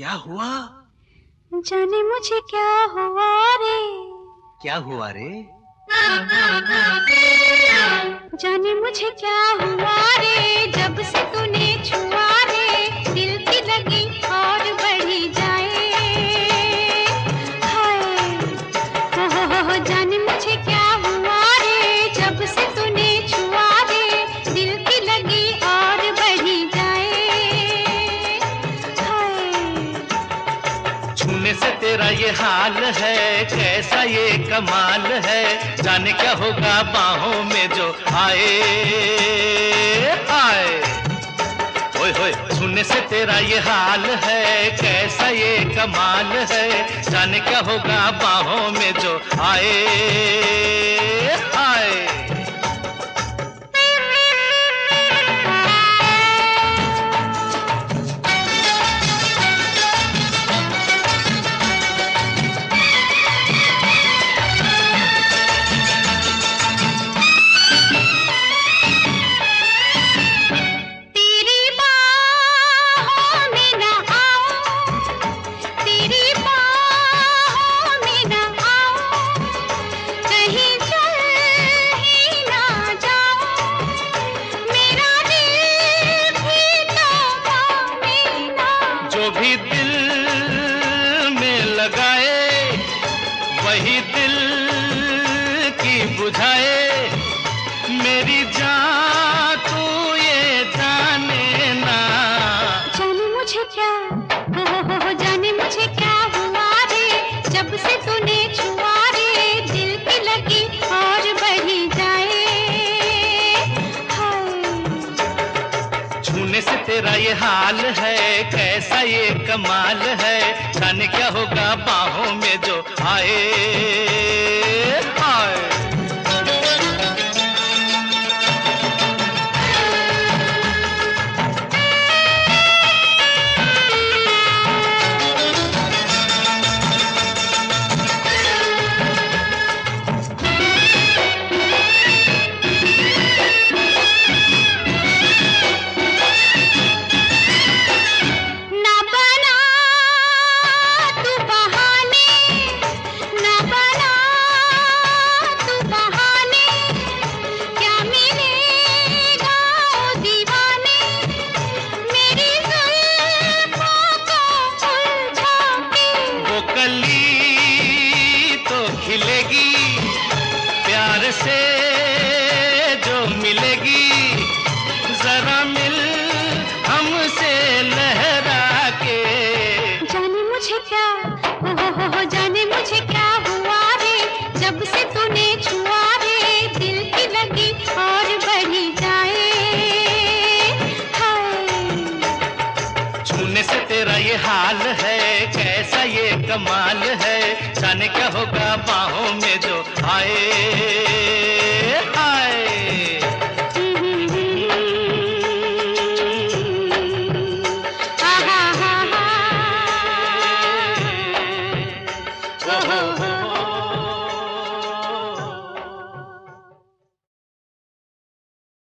क्या हुआ? जाने मुझे क्या हुआ रे? क्या हुआ रे? जाने मुझे क्या हुआ रे? जब से तूने छुआ तेरा ये हाल है, कैसा ये कमाल है, जाने क्या होगा बाहों में जो आए आए। ओए होए सुनने से तेरा ये हाल है, कैसा ये कमाल है, जाने क्या होगा बाहों में जो आए। वही दिल की बुझाए छूने तेरा ये हाल है, कैसा ये कमाल है, जाने क्या होगा बाहों में जो आए। जो मिलेगी जरा मिल हमसे लहरा के जाने मुझे क्या हो हो हो हो जाने मुझे क्या हुआ रे? जब से तूने छुआ रे दिल की लगी और बढ़ी जाए। हाय। छूने से तेरा ये हाल है कैसा ये कमाल है? जाने क्या होगा बाहों में